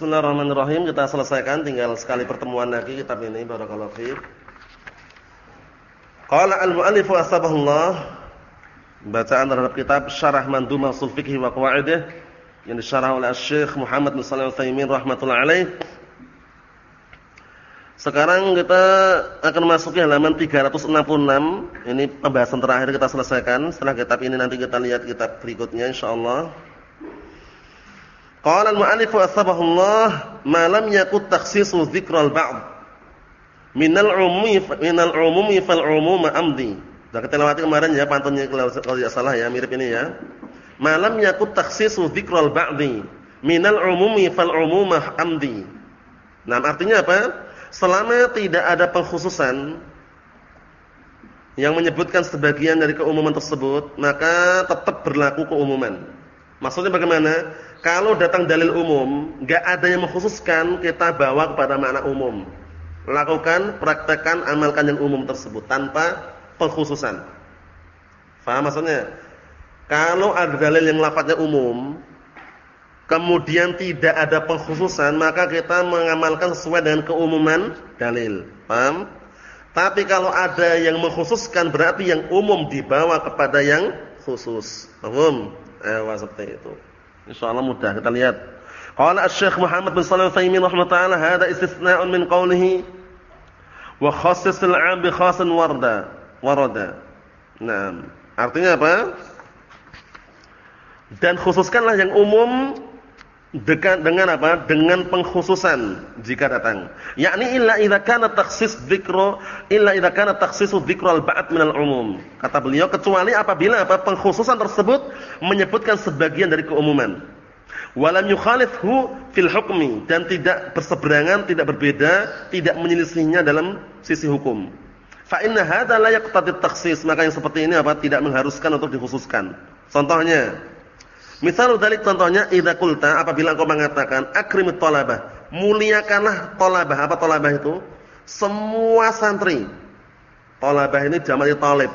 Bismillahirrahmanirrahim. Kita selesaikan tinggal sekali pertemuan lagi kitab ini barakallahu fiik. Qala al-mu'allif asbahullah bacaan terhadap kitab Syarah Mandhumah Ushul wa Qawaidih yang disyarah oleh Syekh Muhammad bin Shalih Al-Utsaimin rahimatullah alaih. Sekarang kita akan masuk ke halaman 366. Ini pembahasan terakhir kita selesaikan. Setelah kitab ini nanti kita lihat kitab berikutnya insyaallah. Qala al-mu'allif asbahullah ma lam yakut takhsisu dzikral ba'd minal umumi minal umumi fal umum amdi. Sudah kita lewati kemarin ya pantunnya kalau tidak salah ya mirip ini ya. Malam yakut takhsisu dzikral ba'di minal umumi fal umum amdi. Nah, artinya apa? selama tidak ada pengkhususan yang menyebutkan sebagian dari keumuman tersebut, maka tetap berlaku keumuman. Maksudnya bagaimana? Kalau datang dalil umum, enggak ada yang mengkhususkan, kita bawa kepada makna umum. Lakukan, praktekkan, amalkan yang umum tersebut tanpa pengkhususan. Faham maksudnya? Kalau ada dalil yang lafadznya umum, kemudian tidak ada pengkhususan, maka kita mengamalkan sesuai dengan keumuman dalil. Paham? Tapi kalau ada yang mengkhususkan berarti yang umum dibawa kepada yang khusus. Paham? Eh, seperti itu. Insyaallah mudah kita lihat. Qala Asy-Syaikh Muhammad bin Shalih Al-Utsaimin rahimahullah hada istisna'un min qawlihi wa khassis al-'am bi khasin warda. Warada. Nah, artinya apa? Dan khususkanlah yang umum Dekat dengan apa? Dengan pengkhususan jika datang. Yakni illa idza kana takhsis dzikru illa idza kana takhsisu dzikral ba'd minal umum. Kata beliau kecuali apabila apa? Pengkhususan tersebut menyebutkan sebagian dari keumuman. Walam yukhalifhu fil hukmi dan tidak berseberangan, tidak berbeda, tidak menyelisihinya dalam sisi hukum. Fa inna hadza la yaqtadi takhsis, maka yang seperti ini apa? Tidak mengharuskan untuk dikhususkan. Contohnya, Misal dari contohnya idza qulta apabila engkau mengatakan akrimut talabah, muliakanlah talabah. Apa talabah itu? Semua santri. Talabah ini jamak talib.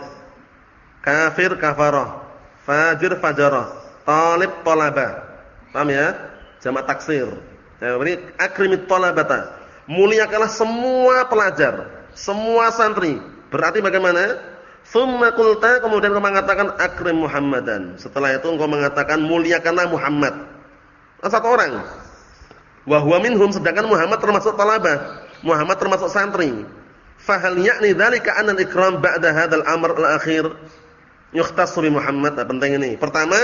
Kafir kafarah, fajir fajarah, talib talabah. Paham ya? Jamak taksir. Ya, ini akrimut talabata. Muliakanlah semua pelajar, semua santri. Berarti bagaimana? Thumma qulta kemudian kau mengatakan akrim Muhammadan. Setelah itu engkau mengatakan muliakanlah Muhammad. Satu orang. Wa huwa minhum sedangkan Muhammad termasuk talabah. Muhammad termasuk santri. Fahal ya'ni dzalika anna al-ikram ba'da hadzal amr al-akhir yukhtassu bi Muhammad. Nah, penting ini. Pertama,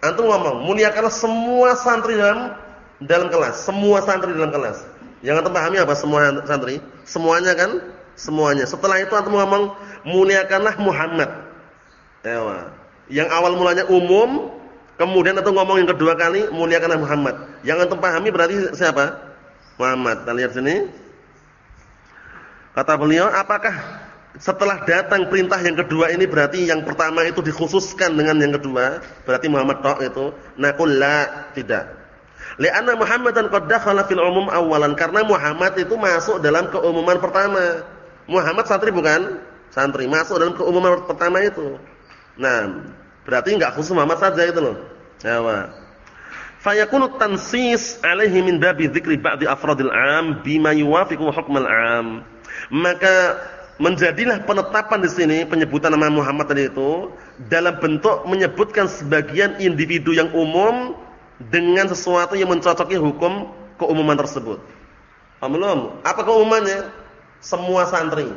antum ngomong muliakanlah semua santri dalam dalam kelas, semua santri dalam kelas. Yang antum pahami apa semua santri? Semuanya kan? Semuanya. Setelah itu antum ngomong muliakanlah Muhammad. Ewa. Yang awal mulanya umum, kemudian atau ngomong yang kedua kali muliakanlah Muhammad. Yang antum pahami berarti siapa? Muhammad. Kita lihat sini. Kata beliau, apakah setelah datang perintah yang kedua ini berarti yang pertama itu dikhususkan dengan yang kedua? Berarti Muhammad tok itu. Naqul la, tidak. Li'anna Muhammadan qad dakhala fil umum awalan karena Muhammad itu masuk dalam keumuman pertama. Muhammad santri bukan? santri masuk dalam keumuman pertama itu. Nah, berarti enggak khusus Muhammad saja itu loh. Ya, Fayakunu tansis alaihi min babi dzikri ba'di afradil 'am bima yuwafiqu hukmal 'am. Maka menjadilah penetapan di sini penyebutan nama Muhammad tadi itu dalam bentuk menyebutkan sebagian individu yang umum dengan sesuatu yang mencocoki hukum keumuman tersebut. Paham belum? Apa keumumannya? Semua santri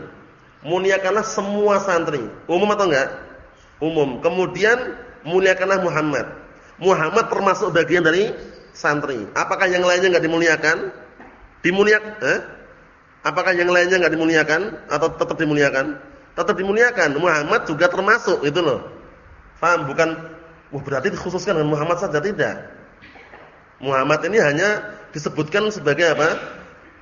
muliakanlah semua santri. Umum atau enggak? Umum. Kemudian muliakanlah Muhammad. Muhammad termasuk bagian dari santri. Apakah yang lainnya enggak dimuliakan? Dimuliakan? Eh? Apakah yang lainnya enggak dimuliakan atau tetap dimuliakan? Tetap dimuliakan. Muhammad juga termasuk, itu loh. Faham? Bukan wah berarti dikhususkan dengan Muhammad saja tidak. Muhammad ini hanya disebutkan sebagai apa?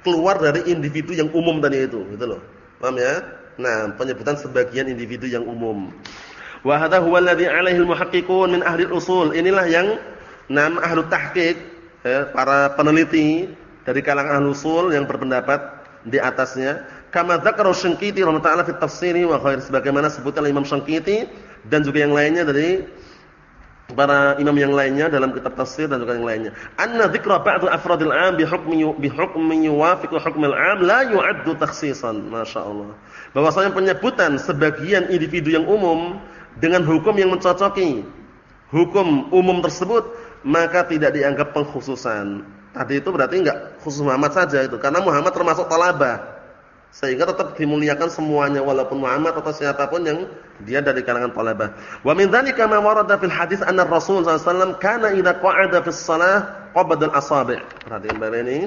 Keluar dari individu yang umum tadi itu, gitu loh. Paham ya? Nah, penyebutan sebagian individu yang umum. Wa hadha huwa alladhi 'alaihi al-muhaqqiqun min ahli al-usul. Inilah yang enam ahli tahqiq, ya, para peneliti dari kalangan ahli usul yang berpendapat di atasnya. Kama dzakara Syangkiti rahimahullah fi tafsiri wa khair sebagaimana sebutan Imam Syangkiti dan juga yang lainnya dari para imam yang lainnya dalam kitab tafsir dan juga yang lainnya. Anna dzikra ba'd afradil 'am bi hukmi bi hukmi yuwafiqu hukm al-'am la yu'addu takhsisan. Masyaallah. Bahwasanya penyebutan sebagian individu yang umum dengan hukum yang mencocoki hukum umum tersebut maka tidak dianggap pengkhususan. Tadi itu berarti enggak khusus Muhammad saja itu karena Muhammad termasuk talabah sehingga tetap dimuliakan semuanya walaupun Muhammad atau siapa pun yang dia dari kalangan talabah. Wa min dzalika ma warada fil hadis anna Rasul sallallahu alaihi wasallam kana idza qa'ada fis shalah qabada al-asabi'. Perhatikan baik ini.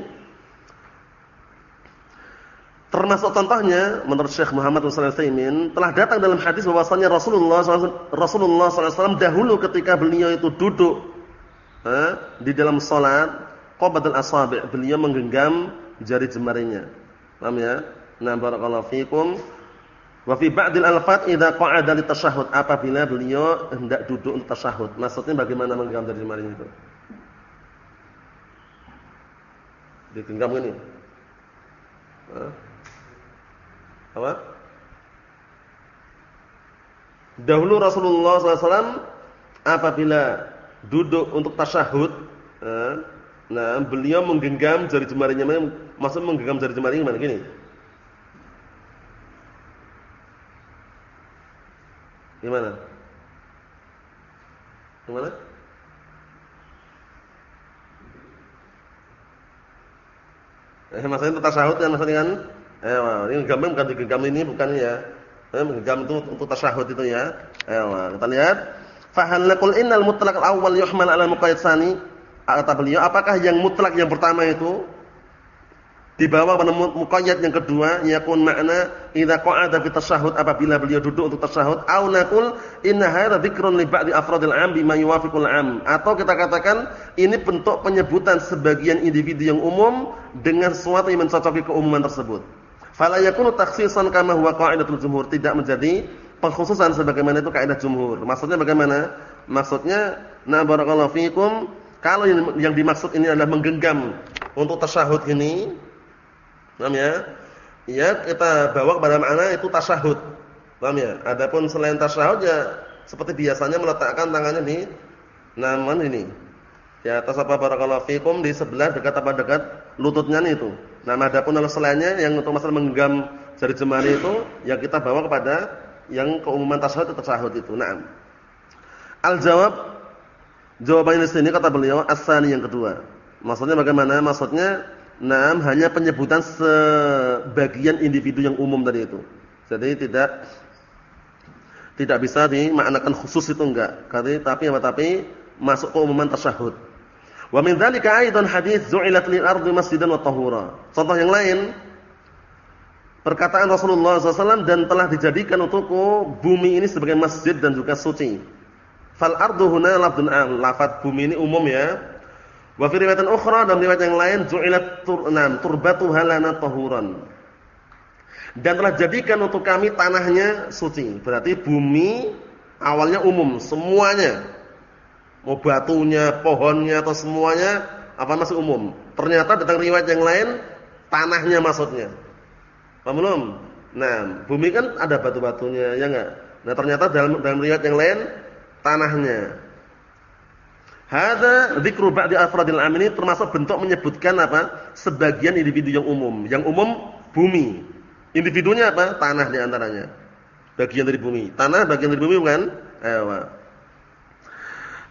Termasuk contohnya menurut Syekh Muhammad bin Shalih telah datang dalam hadis bahwasanya Rasulullah Rasulullah SAW dahulu ketika beliau itu duduk eh, di dalam salat qabadul asabi' beliau menggenggam jari jemarinya. Paham ya? Nah, barakallahu fikum. Wa fi ba'dil alfat idza qa'ada li tasyahhud apabila beliau hendak duduk untuk tasyahud. Maksudnya bagaimana menggenggam dari jemari itu? Digenggam ini. Hah? Apa? Dahulu Rasulullah SAW apabila duduk untuk tasyahud, eh, nah beliau menggenggam jari jemarinya, maksudnya menggenggam jari jemarinya gimana gini? Gimana? Gimana? Eh, maksudnya itu tasyahud kan maksudnya kan? Eh, ini genggam bukan digenggam ini bukan ya. Eh, genggam itu untuk tasyahud itu ya. Eh, kita lihat. Fa hal naqul innal mutlaq al-awwal yuhmal 'ala al-muqayyad tsani? Kata beliau, apakah yang mutlak yang pertama itu di bawah muqayyad yang kedua yakun makna idza qa'ada fi tasyahhud apabila beliau duduk untuk tasyahud au naqul inna hadza dzikrun li ba'di afradil 'am bima yuwafiqul 'am. Atau kita katakan ini bentuk penyebutan sebagian individu yang umum dengan sesuatu yang mencocoki keumuman tersebut. Fala yakunu takhsisan kama huwa qa'idatul jumhur. Tidak menjadi pengkhususan sebagaimana itu kaidah jumhur. Maksudnya bagaimana? Maksudnya na barakallahu fikum kalau yang, yang dimaksud ini adalah menggenggam untuk tasyahud ini Paham ya? Ya, kita bawa kepada makna itu tasyahud. Paham ya? Adapun selain tasyahud ya seperti biasanya meletakkan tangannya di naman ini. Ya, atas apa barakallahu fikum di sebelah dekat apa dekat lututnya itu. Nah, adapun kalau selainnya yang untuk masalah menggenggam jari jemari itu yang kita bawa kepada yang keumuman tasyahud itu tasyahud itu. Naam. Al-jawab jawabannya di sini kata beliau asani yang kedua. Maksudnya bagaimana? Maksudnya Naam hanya penyebutan sebagian individu yang umum tadi itu. Jadi tidak tidak bisa dimaknakan khusus itu enggak. Tapi apa tapi masuk ke umuman tasyahud. Wa min dzalika aidan hadis zu'ilat lil ardi masjidan wa tahura. Contoh yang lain perkataan Rasulullah SAW dan telah dijadikan untukku bumi ini sebagai masjid dan juga suci. Fal ardu huna lafdun am. Bumi ini umum ya. Wa fi riwayatan ukhra dalam riwayat yang lain ju'ilat turnam turbatuha lana tahuran. Dan telah jadikan untuk kami tanahnya suci. Berarti bumi awalnya umum, semuanya. Mau batunya, pohonnya atau semuanya apa masih umum. Ternyata datang riwayat yang lain tanahnya maksudnya. Paham belum? Nah, bumi kan ada batu-batunya, ya enggak? Nah, ternyata dalam dalam riwayat yang lain tanahnya. Hadza dzikru ba'di afradil am ini termasuk bentuk menyebutkan apa? Sebagian individu yang umum. Yang umum bumi. Individunya apa? Tanah di antaranya. Bagian dari bumi. Tanah bagian dari bumi bukan? Ewa.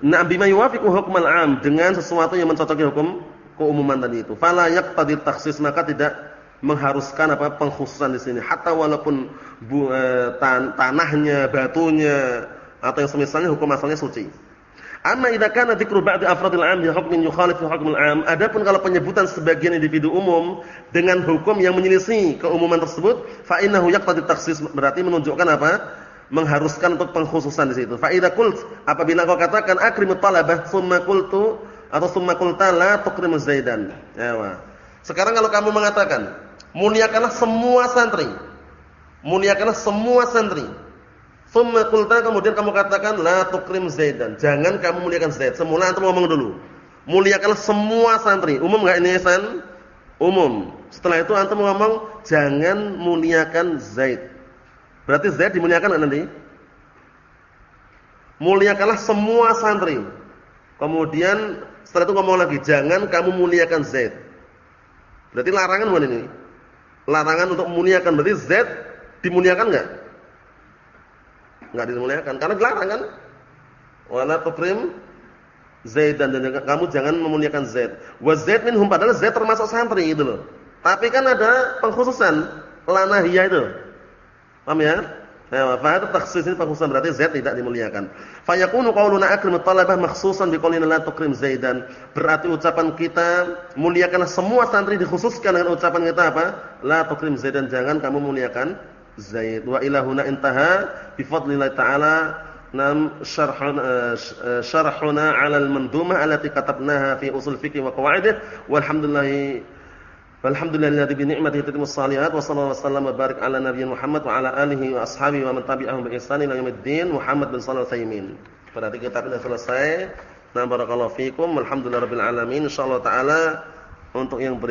Nah, bima yuwafiqu hukmal am dengan sesuatu yang mencocoki hukum keumuman tadi itu. Fala yaqtadi takhsis maka tidak mengharuskan apa pengkhususan di sini. Hatta walaupun bu, eh, tan tanahnya, batunya atau yang semisalnya hukum asalnya suci. Amma idza kana dzikru ba'di afradil 'am bi hukmin yukhalif hukmil 'am, adapun kalau penyebutan sebagian individu umum dengan hukum yang menyelisih keumuman tersebut, fa innahu yaqtadi takhsis berarti menunjukkan apa? Mengharuskan untuk pengkhususan di situ. Fa idza qult apabila kau katakan akrimut talabah summa qultu atau summa qulta la tuqrimuz zaidan. Ya, Sekarang kalau kamu mengatakan muliakanlah semua santri. Muliakanlah semua santri Thumma qulta kemudian kamu katakan la tukrim Zaidan. Jangan kamu muliakan Zaid. Semula antum ngomong dulu. Muliakanlah semua santri. Umum enggak ini San? Umum. Setelah itu antum ngomong jangan muliakan Zaid. Berarti Zaid dimuliakan nanti? muliakanlah semua santri. Kemudian setelah itu ngomong lagi, jangan kamu muliakan Zaid. Berarti larangan bukan ini? Larangan untuk memuliakan berarti Zaid dimuliakan enggak? Enggak dimuliakan karena dilarang kan? Wala tukrim Zaid dan kamu jangan memuliakan Zaid. Wa Zaid minhum padahal Zaid termasuk santri gitu loh. Tapi kan ada pengkhususan lanahiyah itu. Paham ya? Nah, fa hada takhsis ini pengkhususan berarti Z tidak dimuliakan. Fa yakunu qauluna akrimut talabah makhsusan biqaulina la tukrim Zaidan. Berarti ucapan kita muliakanlah semua santri dikhususkan dengan ucapan kita apa? La tukrim Zaidan, jangan kamu muliakan Zaid. Wa ilahuna intaha bi fadlillah taala nam syarhuna syarhuna 'ala al-mandumah allati katabnaha fi usul fiqh wa qawaidih walhamdulillah Walhamdulillahilladzi bi ni'matihi tatimmus shalihat wa sallallahu wasallam wa barik ala nabiyyin Muhammad wa ala alihi wa ashabihi wa man tabi'ahum bi ihsan ila yaumiddin Muhammad bin Shalih Al-Utsaimin. Berarti kitab sudah selesai. Nah barakallahu fikum. Alhamdulillahirabbil alamin. Insyaallah taala untuk yang